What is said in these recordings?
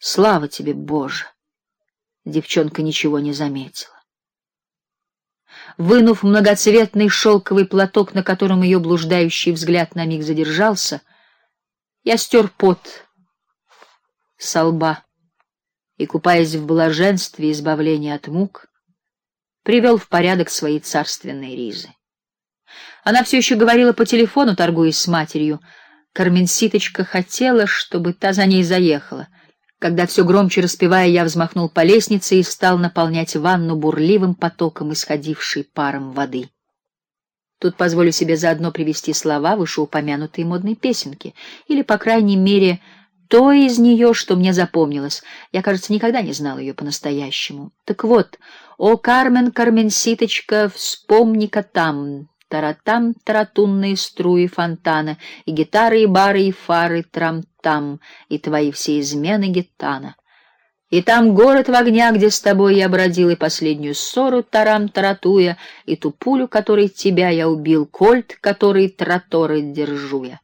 Слава тебе, Боже! Девчонка ничего не заметила. Вынув многоцветный шелковый платок, на котором ее блуждающий взгляд на миг задержался, я стер пот со лба и, купаясь в блаженстве избавления от мук, привел в порядок свои царственные ризы. Она все еще говорила по телефону, торгуясь с матерью. Карменситочка хотела, чтобы та за ней заехала. Когда все громче распевая, я взмахнул по лестнице и стал наполнять ванну бурливым потоком исходившей паром воды. Тут позволю себе заодно привести слова вышеупомянутой модной песенки, или, по крайней мере, то из нее, что мне запомнилось. Я, кажется, никогда не знал ее по-настоящему. Так вот, о Кармен, Карменситочка, вспомни-ка там, таратам, таратунные струи фонтана, и гитары, и бары, и фары, трам-там, и твои все измены гитана. И там город в огнях, где с тобой я бродил, и последнюю ссору тарам-таратуя, и ту пулю, которой тебя я убил, кольт, который траторы держу я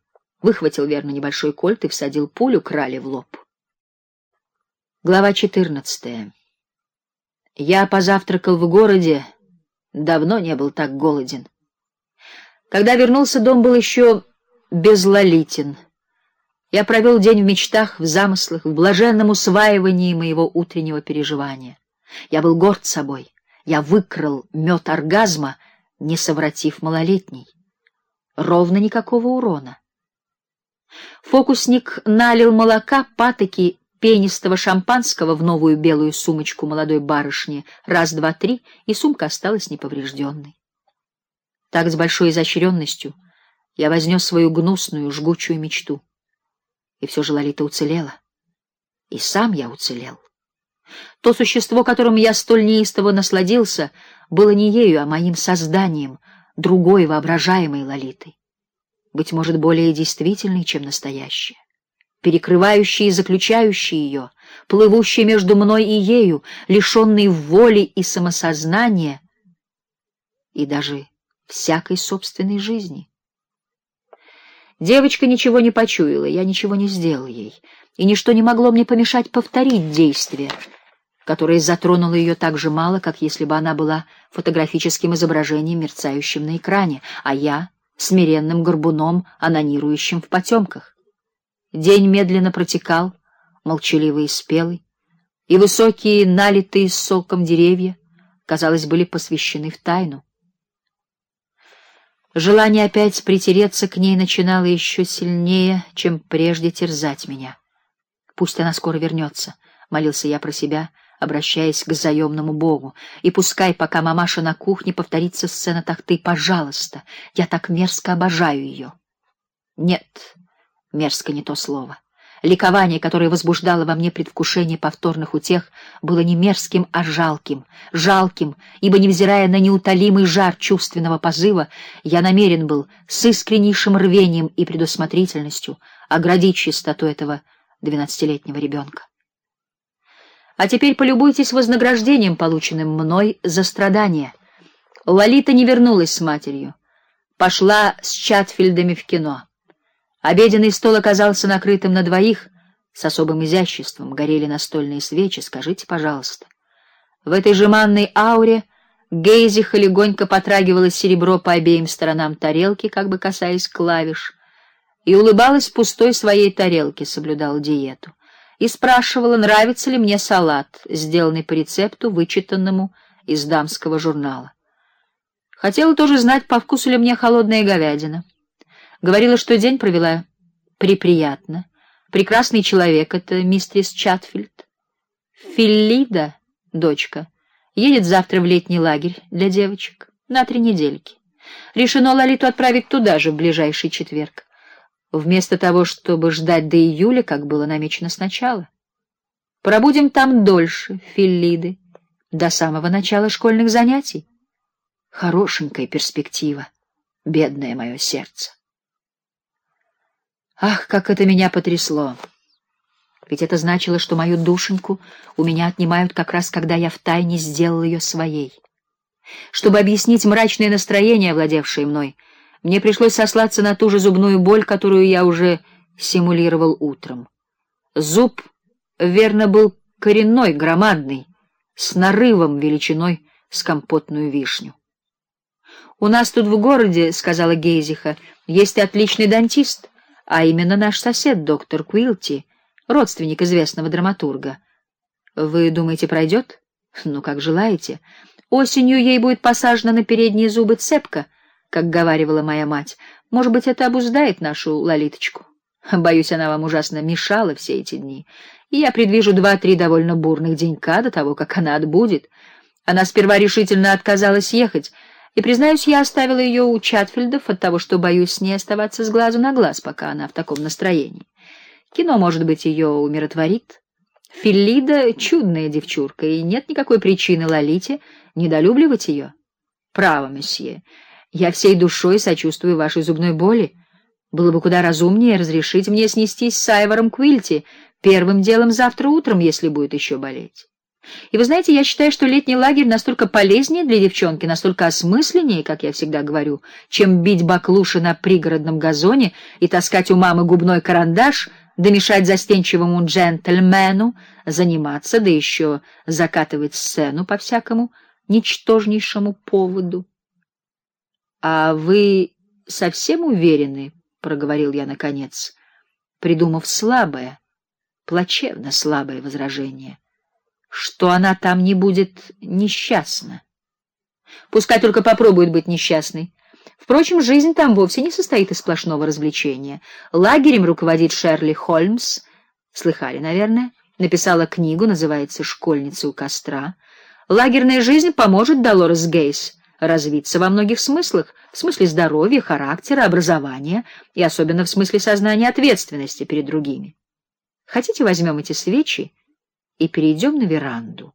выхватил верно небольшой кольт и всадил пулю крали в лоб. Глава 14. Я позавтракал в городе, давно не был так голоден. Когда вернулся, дом был еще безлолитен. Я провел день в мечтах, в замыслах, в блаженном усваивании моего утреннего переживания. Я был горд собой. Я выкрал мед оргазма, не совратив малолетний. Ровно никакого урона. Фокусник налил молока, патоки, пенистого шампанского в новую белую сумочку молодой барышни. Раз, два, три, и сумка осталась неповрежденной. Так с большой изощренностью я вознес свою гнусную, жгучую мечту. И все же Лолита уцелела. И сам я уцелел. То существо, которым я столь неистово насладился, было не ею, а моим созданием, другой воображаемой Лолитой быть может, более действительной, чем настоящая, перекрывающая и заключающая ее, плывущая между мной и ею, лишенной воли и самосознания и даже всякой собственной жизни. Девочка ничего не почуяла, я ничего не сделал ей, и ничто не могло мне помешать повторить действие, которое затронуло ее так же мало, как если бы она была фотографическим изображением, мерцающим на экране, а я смиренным горбуном, анонирующим в потемках. День медленно протекал, молчаливый и спелый, и высокие, налитые соком деревья, казалось, были посвящены в тайну. Желание опять притереться к ней начинало еще сильнее, чем прежде терзать меня. Пусть она скоро вернется, молился я про себя обращаясь к заемному богу. И пускай, пока мамаша на кухне, повторится сцена тахты, пожалуйста. Я так мерзко обожаю ее. Нет, мерзко не то слово. Ликование, которое возбуждало во мне предвкушение повторных утех, было не мерзким, а жалким, жалким, ибо невзирая на неутолимый жар чувственного позыва, я намерен был с искреннейшим рвением и предусмотрительностью оградить чистоту этого двенадцатилетнего ребенка. А теперь полюбуйтесь вознаграждением, полученным мной за страдания. Лолита не вернулась с матерью, пошла с Чатфилдами в кино. Обеденный стол оказался накрытым на двоих с особым изяществом, горели настольные свечи, скажите, пожалуйста. В этой жеманной ауре Гейзиха легонько потрагивала серебро по обеим сторонам тарелки, как бы касаясь клавиш, и улыбалась пустой своей тарелке, соблюдала диету и спрашивала, нравится ли мне салат, сделанный по рецепту, вычитанному из дамского журнала. Хотела тоже знать, по вкусу ли мне холодная говядина. Говорила, что день провела приприятно. Прекрасный человек это мистерис Чатфилд. Филлида, дочка, едет завтра в летний лагерь для девочек на три недельки. Решено Лолиту отправить туда же в ближайший четверг вместо того, чтобы ждать до июля, как было намечено сначала. Пробудем там дольше, Филлиды, до самого начала школьных занятий. Хорошенькая перспектива, бедное мое сердце. Ах, как это меня потрясло! Ведь это значило, что мою душеньку у меня отнимают как раз, когда я втайне сделал ее своей. Чтобы объяснить мрачное настроение, овладевшее мной, мне пришлось сослаться на ту же зубную боль, которую я уже симулировал утром. Зуб верно, был коренной, громадный, с нарывом величиной с компотную вишню. У нас тут в городе, сказала Гейзиха, есть отличный дантист, а именно наш сосед доктор Квилти, родственник известного драматурга. Вы думаете, пройдет? Ну как желаете. Осенью ей будет посажена на передние зубы цепка, как говаривала моя мать. Может быть, это обуздает нашу Лолиточку. Боюсь, она вам ужасно мешала все эти дни. И я предвижу два-три довольно бурных денька до того, как она отбудет. Она сперва решительно отказалась ехать, и признаюсь, я оставила ее у Чатфилдов от того, что боюсь с ней оставаться с глазу на глаз, пока она в таком настроении. Кино, может быть, ее умиротворит. Филлида чудная девчурка, и нет никакой причины Лолите недолюбливать ее. Право, месье, я всей душой сочувствую вашей зубной боли. Было бы куда разумнее разрешить мне снестись с Айвором Квильти первым делом завтра утром, если будет еще болеть. И вы знаете, я считаю, что летний лагерь настолько полезнее для девчонки, настолько осмысленнее, как я всегда говорю, чем бить баклуши на пригородном газоне и таскать у мамы губной карандаш, да мешать застенчивому джентльмену заниматься, да еще закатывать сцену по всякому ничтожнейшему поводу. А вы совсем уверены, проговорил я наконец, придумав слабое, плачевно слабое возражение что она там не будет несчастна. Пускай только попробует быть несчастной. Впрочем, жизнь там вовсе не состоит из сплошного развлечения. Лагерем руководит Шерли Холмс, слыхали, наверное, написала книгу, называется Школьница у костра. Лагерная жизнь поможет Долорес Гейс развиться во многих смыслах, в смысле здоровья, характера, образования и особенно в смысле сознания ответственности перед другими. Хотите, возьмем эти свечи и перейдем на веранду.